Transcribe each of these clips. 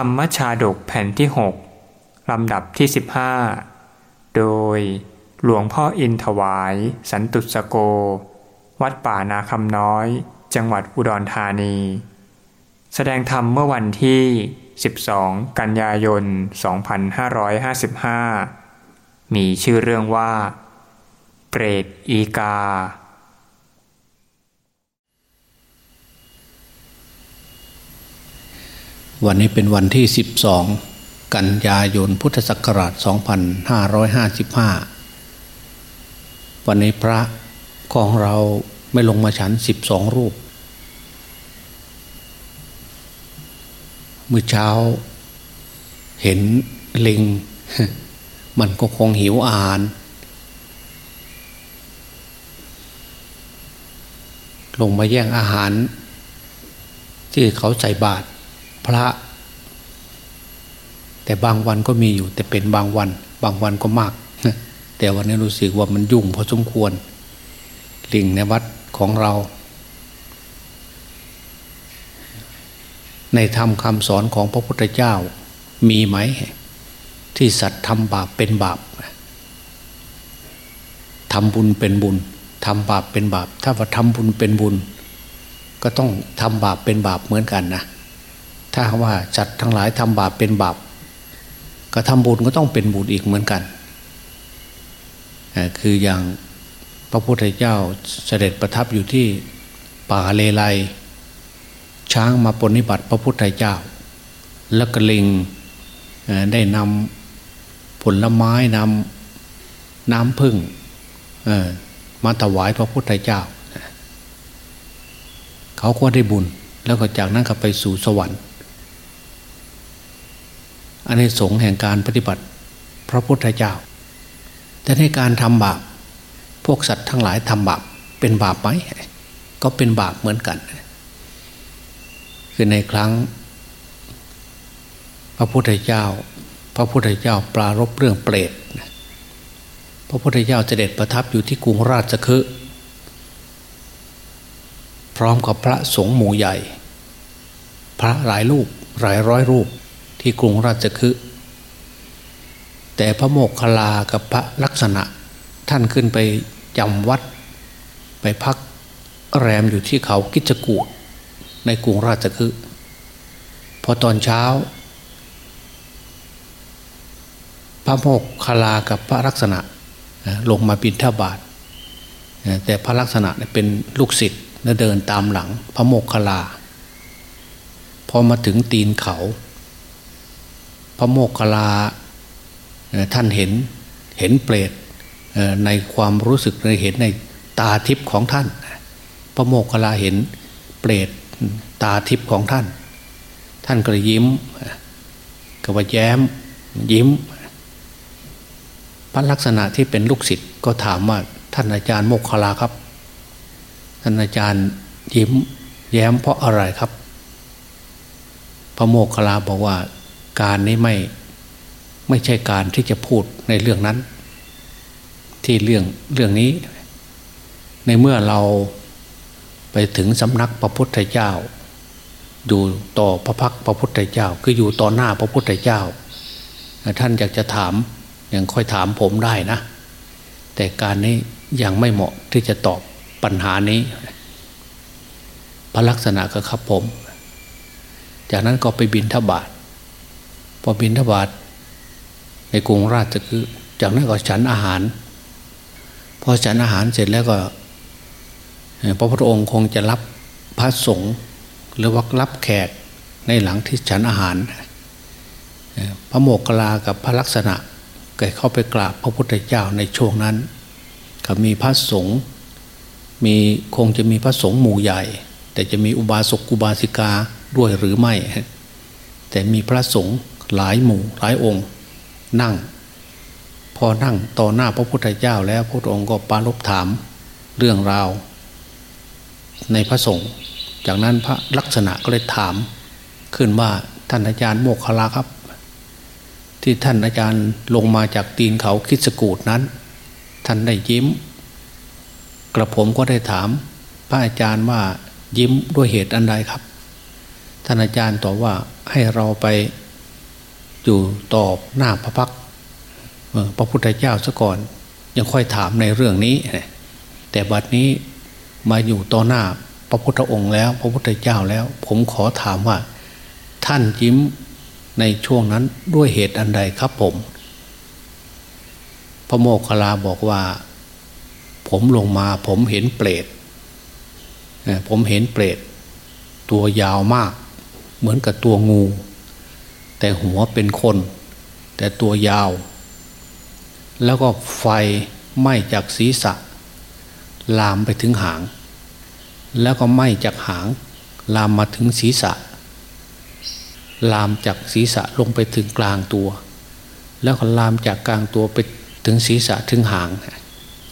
ธรรมชาดกแผ่นที่ 6 ลำดับที่ 15 โดยหลวงพ่ออินถวาย สันตุสโก วัดป่านาคำน้อย จังหวัดอุดรธานี แสดงธรรมเมื่อวันที่ 12 กันยายน 2555 มีชื่อเรื่องว่า เปรตอีกา วันนี้เป็นวันที่ 12 กันยายนพุทธศักราช 2555 วันนี้พระของเราไม่ลงมาฉัน 12 รูป เมื่อเช้าเห็นลิง มันก็คงหิวอาหาร ลงมาแย่งอาหาร ที่เขาใส่บาตร พระ แต่บางวันก็มีอยู่ แต่เป็นบางวัน บางวันก็มาก แต่วันนี้รู้สึกว่ามันยุ่งพอสมควรลิงในวัดของเรา ในธรรมคำสอนของพระพุทธเจ้ามีไหม ที่สัตว์ทำบาปเป็นบาปทำบุญเป็นบุญทำบาปเป็นบาป ถ้าว่าทำบุญเป็นบุญ ก็ต้องทำบาปเป็นบาปเหมือนกันนะ ถ้าว่าจัดทั้งหลายทำบาปเป็นบาปก็ทำบุญก็ต้องเป็นบุญอีกเหมือนกัน คืออย่างพระพุทธเจ้าเสด็จประทับอยู่ที่ป่าเลไลช้างมาปนิบัติพระพุทธเจ้า แล้วก็ลิงได้นำผลไม้นำน้ำพึ่งมาถวายพระพุทธเจ้า เขาก็ได้บุญ แล้วก็จากนั้นก็ไปสู่สวรรค์ อันนี้สงแห่งการปฏิบัติพระพุทธเจ้า แต่ในการทำบาป พวกสัตว์ทั้งหลายทำบาปเป็นบาปไหมก็เป็นบาปเหมือนกัน คือในครั้ง พระพุทธเจ้า พระพุทธเจ้าปรารบเรื่องเปรตพระพุทธเจ้าเสด็จประทับอยู่ที่กรุงราชคฤห์พร้อมกับพระสงฆ์หมู่ใหญ่ พระหลายรูปหลายร้อยรูป ที่กรุงราชคฤห์แต่พระโมกขลากับพระลักษณะท่านขึ้นไปจำวัด ไปพักแรมอยู่ที่เขากิจกูดในกรุงราชคฤห์พอตอนเช้า พระโมกขลากับพระลักษณะลงมาบินทบาทแต่พระลักษณะเป็นลูกศิษย์เดินตามหลัง พระโมกขลา พอมาถึงตีนเขา พระโมกขลาท่านเห็นเห็นเปรตในความรู้สึกในเห็นในตาทิพย์ของท่าน พระโมกขลาเห็นเปรตตาทิพย์ของท่าน ท่านก็ยิ้มก็ว่าแย้มยิ้ม พระลักษณะที่เป็นลูกศิษย์ก็ถามว่าท่านอาจารย์โมกขลาครับ ท่านอาจารย์ยิ้ม แย้มเพราะอะไรครับ พระโมกขลาบอกว่า การนี้ไม่ไม่ใช่การที่จะพูดในเรื่องนั้น ที่เรื่องเรื่องนี้ ในเมื่อเราไปถึงสำนักพระพุทธเจ้า อยู่ต่อพระพักพระพุทธเจ้า คืออยู่ต่อหน้าพระพุทธเจ้า ท่านอยากจะถามยังค่อยถามผมได้นะ แต่การนี้ยังไม่เหมาะที่จะตอบปัญหานี้ พระลักษณะก็ครับผม จากนั้นก็ไปบินทบาท พอบินทบาทในกรุงราชคือจากนั้นก็ฉันอาหาร พอฉันอาหารเสร็จแล้วก็พระพุทธองค์คงจะรับพระสงฆ์หรือว่ารับแขกในหลังที่ฉันอาหาร พระโมกขลากับพระลักษณะเกิดเข้าไปกราบพระพุทธเจ้าในช่วงนั้น ก็มีพระสงฆ์มีคงจะมีพระสงฆ์หมู่ใหญ่ แต่จะมีอุบาสกอุบาสิกาด้วยหรือไม่ แต่มีพระสงฆ์ หลายหมู่หลายองค์ นั่ง พอนั่งต่อหน้าพระพุทธเจ้าแล้วพระองค์ก็ปารบถามเรื่องราว ในพระสงฆ์จากนั้นพระลักษณะก็เลยถาม ขึ้นว่าท่านอาจารย์โมกขลาครับ ที่ท่านอาจารย์ลงมาจากตีนเขาคิดสกูดนั้น ท่านได้ยิ้ม กระผมก็ได้ถาม พระอาจารย์ว่ายิ้มด้วยเหตุอันใดครับ ท่านอาจารย์ตอบว่าให้เราไป อยู่ตอบหน้าพระพักพระพุทธเจ้าซะก่อน ยังค่อยถามในเรื่องนี้ แต่บัดนี้มาอยู่ต่อหน้าพระพุทธองค์แล้ว พระพุทธเจ้าแล้ว ผมขอถามว่า ท่านยิ้มในช่วงนั้นด้วยเหตุอันใดครับผม พระโมคคัลลาบอกว่า ผมลงมาผมเห็นเปรตผมเห็นเปรตตัวยาวมาก เหมือนกับตัวงู แต่หัวเป็นคน แต่ตัวยาว แล้วก็ไฟไหม้จากศีรษะ ลามไปถึงหาง แล้วก็ไหม้จากหาง ลามมาถึงศีรษะ ลามจากศีรษะลงไปถึงกลางตัว แล้วก็ลามจากกลางตัวไปถึงศีรษะถึงหาง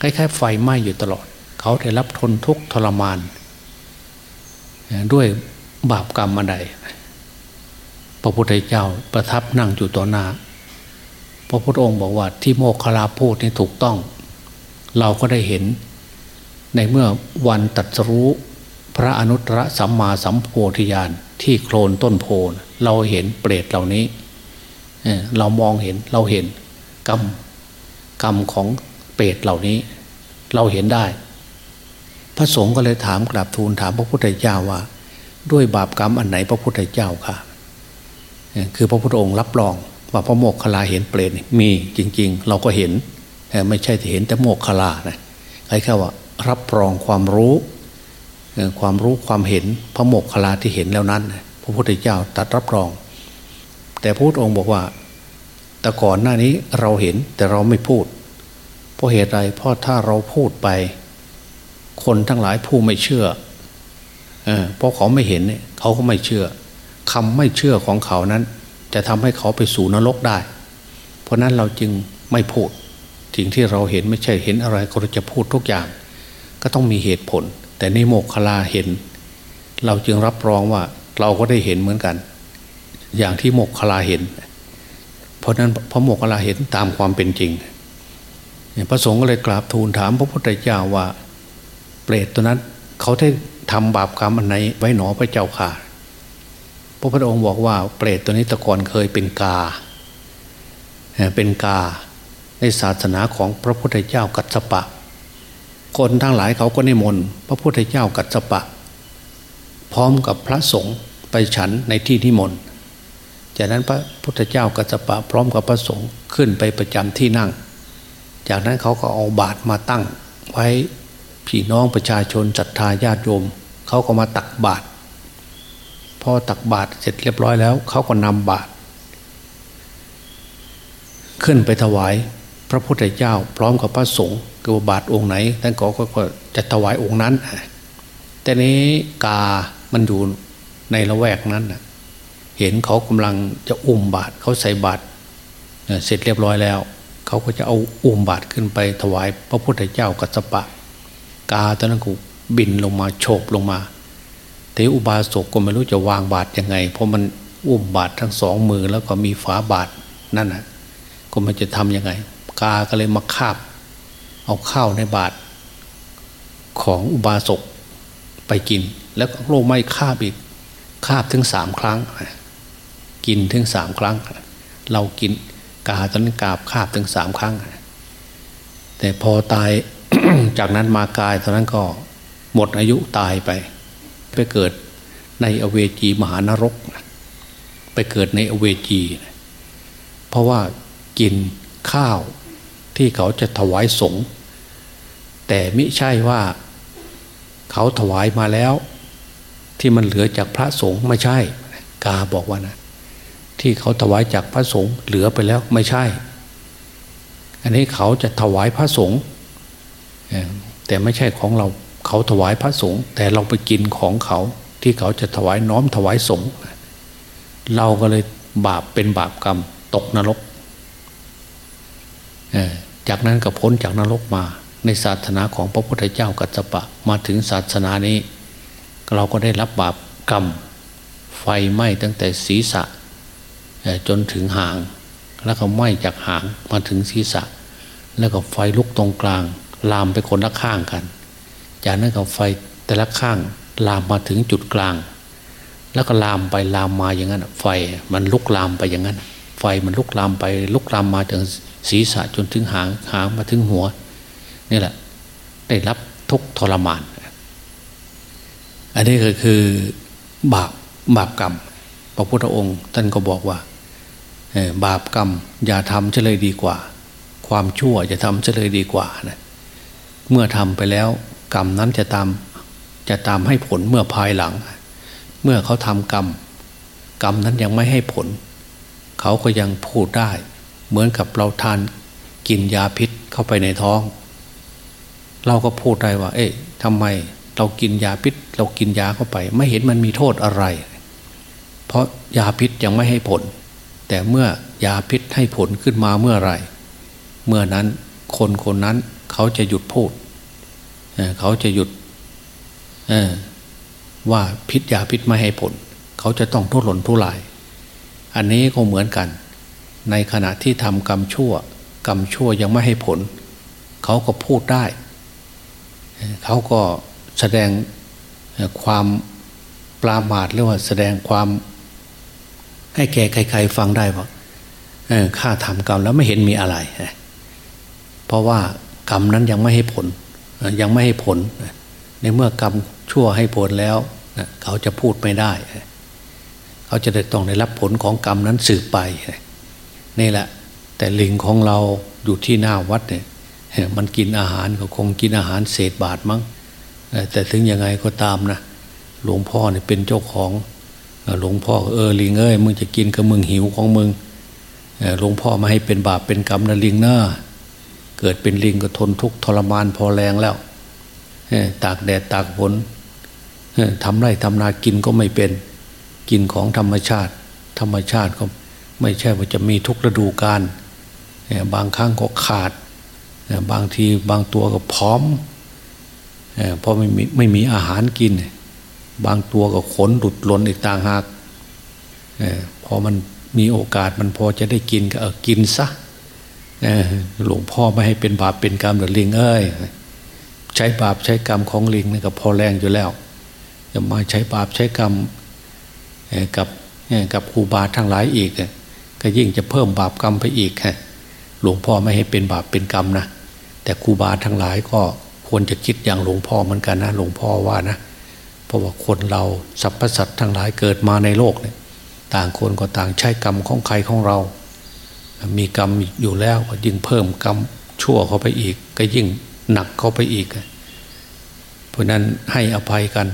คล้ายๆไฟไหม้อยู่ตลอด เขาได้รับทนทุกข์ทรมาน ด้วยบาปกรรมอะไร พระพุทธเจ้าประทับนั่งอยู่ต่อหน้า พระพุทธองค์บอกว่าที่โมคคลาพูดนี่ถูกต้อง เราก็ได้เห็น ในเมื่อวันตัดรู้พระอนุตตรสัมมาสัมโพธิญาณที่โคลนต้นโพนเราเห็นเปรตเหล่านี้เรามองเห็นเราเห็นกรรมกรรมของเปรตเหล่านี้ เราเห็นได้ พระสงฆ์ก็เลยถามกราบทูลถามพระพุทธเจ้าว่า ด้วยบาปกรรมอันไหนพระพุทธเจ้าค่ะ คือพระพุทธองค์รับรอง ว่าพระโมกขลาเห็นเปรตมีจริง ๆ เราก็เห็นไม่ใช่เห็นแต่โมกขลานะใครแค่ว่ารับรองความรู้ความรู้ความเห็นพระโมกขลาที่เห็นแล้วนั้น พระพุทธเจ้าตัดรับรอง แต่พระพุทธองค์บอกว่า แต่ก่อนหน้านี้เราเห็นแต่เราไม่พูด เพราะเหตุใดเพราะถ้าเราพูดไป คนทั้งหลายผู้ไม่เชื่อเออเพราะเขาไม่เห็นเนี่ยเขาก็ไม่เชื่อ คำไม่เชื่อของเขานั้น จะทำให้เขาไปสู่นรกได้ เพราะนั้นเราจึงไม่พูดสิ่งที่เราเห็นไม่ใช่เห็นอะไรก็จะพูดทุกอย่าง ก็ต้องมีเหตุผล แต่ในโมกขลาเห็น เราจึงรับรองว่าเราก็ได้เห็นเหมือนกัน อย่างที่โมกขลาเห็น เพราะนั้นพระโมกขลาเห็นตามความเป็นจริงพระสงฆ์ก็เลยกราบทูลถามพระพุทธเจ้าว่า เปรตตัวนั้น เขาได้ทำบาปกรรมอันไหนไว้หนอพระเจ้าค่ะ พระพุทธองค์บอกว่าเปรตตัวนี้ตะกอนเคยเป็นกา เป็นกาในศาสนาของพระพุทธเจ้ากัสปะ คนทั้งหลายเขาก็นิมนต์พระพุทธเจ้ากัสปะ พร้อมกับพระสงฆ์ไปฉันในที่นิมนต์จากนั้นพระพุทธเจ้ากัสปะ พร้อมกับพระสงฆ์ขึ้นไปประจำที่นั่ง จากนั้นเขาก็เอาบาตรมาตั้งไว้พี่น้องประชาชนศรัทธาญาติโยมเขาก็มาตักบาตร อตักบาตรเสร็จเรียบร้อยแล้วเขาก็นำบาตรขึ้นไปถวายพระพุทธเจ้า พร้อมกับพระสงฆ์คือบาตรองค์ไหนท่านก็ก็จะถวายองค์นั้นแต่นี้กา มันอยู่ในละแวกนั้นเห็นเขากำลังจะอุ้มบาตรเขาใส่บาตรเสร็จเรียบร้อยแล้ว เขาก็จะเอาอุ้มบาตรขึ้นไปถวาย พระพุทธเจ้ากัสปะ กาตอนนั้นกูบินลงมาโฉบลงมา แต่อุบาสกก็ไม่รู้จะวางบาตรยังไง เพราะมันอุ้มบาตรทั้งสองมือแล้วก็มีฝาบาตรนั่นน่ะก็มันจะทํำยังไง กาก็เลยมาคาบ เอาข้าวในบาตรของอุบาสกไปกิน แล้วโลไม่คาบอีกคาบถึงสามครั้ง กินถึงสามครั้ง เรากินกาตอนนั้นกาบคาบถึงสามครั้ง แต่พอตายจากนั้นมากายตอนนั้นก็หมดอายุตายไป ไปเกิดในอเวจีมหานรก ไปเกิดในอเวจี เพราะว่ากินข้าวที่เขาจะถวายสงฆ์แต่ไม่ใช่ว่าเขาถวายมาแล้ว ที่มันเหลือจากพระสงฆ์ไม่ใช่ กาบอกว่านะ ที่เขาถวายจากพระสงฆ์เหลือไปแล้วไม่ใช่ อันนี้เขาจะถวายพระสงฆ์แต่ไม่ใช่ของเรา เขาถวายพระสงฆ์แต่เราไปกินของเขาที่เขาจะถวายน้อมถวายสงฆ์เราก็เลยบาปเป็นบาปกรรมตกนรก จากนั้นก็พ้นจากนรกมา ในศาสนาของพระพุทธเจ้ากัจจปะมาถึงศาสนานี้ เราก็ได้รับบาปกรรม ไฟไหม้ตั้งแต่ศีรษะจนถึงหาง แล้วก็ไหม้จากหางมาถึงศีรษะ แล้วก็ไฟลุกตรงกลาง ลามไปคนละข้างกัน จากนั้นก็ไฟแต่ละข้างลามมาถึงจุดกลาง แล้วก็ลามไปลามมาอย่างนั้น ไฟมันลุกลามไปอย่างนั้น ไฟมันลุกลามไปลุกลามมาถึงศีรษะจนถึงหางหางมาถึงหัวนี่แหละ ได้รับทุกทรมาน อันนี้ก็คือบาปบาปกรรม พระพุทธองค์ ท่านก็บอกว่าบาปกรรม อย่าทำจะเลยดีกว่า ความชั่วจะทำจะเลยดีกว่านะเมื่อทำไปแล้ว กรรมนั้นจะตามจะตามให้ผลเมื่อภายหลัง เมื่อเขาทำกรรม กรรมนั้นยังไม่ให้ผล เขาก็ยังพูดได้ เหมือนกับเราทานกินยาพิษเข้าไปในท้อง เราก็พูดได้ว่า เอ๊ะทำไมเรากินยาพิษ เรากินยาเข้าไป ไม่เห็นมันมีโทษอะไร เพราะยาพิษยังไม่ให้ผล แต่เมื่อยาพิษให้ผลขึ้นมาเมื่อไรเมื่อนั้นคนคนนั้นเขาจะหยุดพูด เขาจะหยุดว่าพิษยาพิษไม่ให้ผล เขาจะต้องทุรนทุราย อันนี้ก็เหมือนกัน ในขณะที่ทำกรรมชั่ว กรรมชั่วยังไม่ให้ผล เขาก็พูดได้ เขาก็แสดงความปรามาทหรือว่าแสดงความให้แก่ใครๆฟังได้ว่าข้าทำกรรมแล้วไม่เห็นมีอะไร เพราะว่ากรรมนั้นยังไม่ให้ผล ยังไม่ให้ผล ในเมื่อกรรมชั่วให้ผลแล้ว เขาจะพูดไม่ได้ เขาจะต้องได้รับผลของกรรมนั้นสืบไปนี่แหละ แต่ลิงของเราอยู่ที่หน้าวัดเนี่ยมันกินอาหารก็คงกินอาหารเศษบาทมั้งแต่ถึงยังไงก็ตามนะหลวงพ่อเนี่ยเป็นเจ้าของหลวงพ่อเออลิงเอ้ยมึงจะกินกับมึงหิวของมึงหลวงพ่อมาให้เป็นบาปเป็นกรรมนะลิงเน้า เกิดเป็นลิงก็ทนทุกข์ทรมานพอแรงแล้วตากแดดตากฝนทำไรทำนากินก็ไม่เป็น กินของธรรมชาติ ธรรมชาติก็ไม่ใช่ว่าจะมีทุกฤดูกาลบางครั้งก็ขาด บางทีบางตัวก็พร้อมเพราะไม่มีไม่มีอาหารกิน บางตัวก็ขนหลุดหลนอีกต่างหากพอมันมีโอกาสมันพอจะได้กินก็กินซะ หลวงพ่อไม่ให้เป็นบาปเป็นกรรมเดือดลิงเอ้ยใช้บาปใช้กรรมของลิงนี่ก็พอแรงอยู่แล้วจะมาใช้บาปใช้กรรมกับกับครูบาทั้งหลายอีก ก็ยิ่งจะเพิ่มบาปกรรมไปอีกหลวงพ่อไม่ให้เป็นบาปเป็นกรรมนะแต่ครูบาทั้งหลายก็ควรจะคิดอย่างหลวงพ่อเหมือนกันนะหลวงพ่อว่านะเพราะว่าคนเราสรรพสัตว์ทั้งหลายเกิดมาในโลกเนี่ยต่างคนก็ต่างใช้กรรมของใครของเรา มีกรรมอยู่แล้วก็ยิ่งเพิ่มกรรมชั่วเข้าไปอีก ก็ยิ่งหนักเข้าไปอีก เพราะนั้นให้อภัยกัน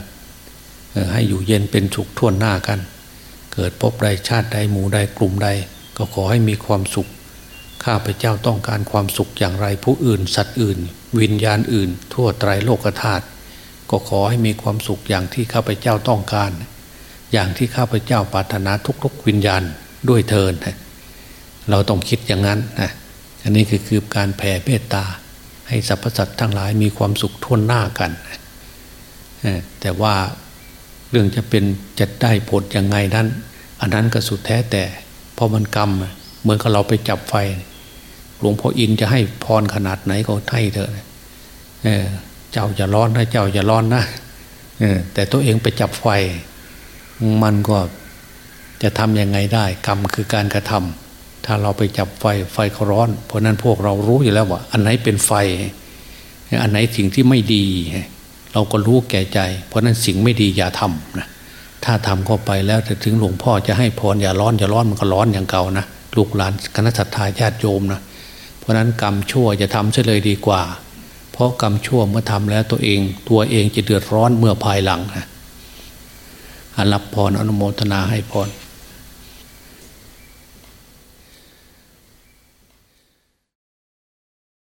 ให้อยู่เย็นเป็นฉุกท่วนหน้ากัน เกิดพบใดชาติใดหมู่ใดกลุ่มใด ก็ขอให้มีความสุข ข้าพเจ้าต้องการความสุขอย่างไรผู้อื่น สัตว์อื่น วิญญาณอื่น ทั่วไตรโลกธาตุก็ขอให้มีความสุขอย่างที่ข้าพเจ้าต้องการ อย่างที่ข้าพเจ้าปรารถนาทุกๆวิญญาณด้วยเทิน เราต้องคิดอย่างนั้นนะอันนี้คือคือการแผ่เมตตา ให้สรรพสัตว์ทั้งหลายมีความสุขท่วนหน้ากัน แต่ว่าเรื่องจะเป็นจะได้ผลยังไงนั้น อันนั้นก็สุดแท้แต่พอมันกรรมเหมือนกับเราไปจับไฟ หลวงพ่ออินจะให้พรขนาดไหนก็ให้เถอะเจ้าอย่าร้อนนะเจ้าอย่าร้อนนะแต่ตัวเองไปจับไฟ มันก็จะทำยังไงได้ กรรมคือการกระทำ ถ้าเราไปจับไฟไฟเขาร้อน เพราะนั้นพวกเรารู้อยู่แล้วว่า อันไหนเป็นไฟ อันไหนสิ่งที่ไม่ดี เราก็รู้แก่ใจ เพราะนั้นสิ่งไม่ดีอย่าทำนะถ้าทำเข้าไปแล้วถึงหลวงพ่อจะให้พรอย่าร้อนอย่าร้อนมันก็ร้อนอย่างเก่านะลูกหลานคณะสัตยาญาติโยมนะเพราะนั้นกรรมชั่วจะทำเฉลยดีกว่า เพราะกรรมชั่วเมื่อทำแล้วตัวเอง ตัวเองจะเดือดร้อนเมื่อภายหลังนะรับพรอนุโมทนาให้พร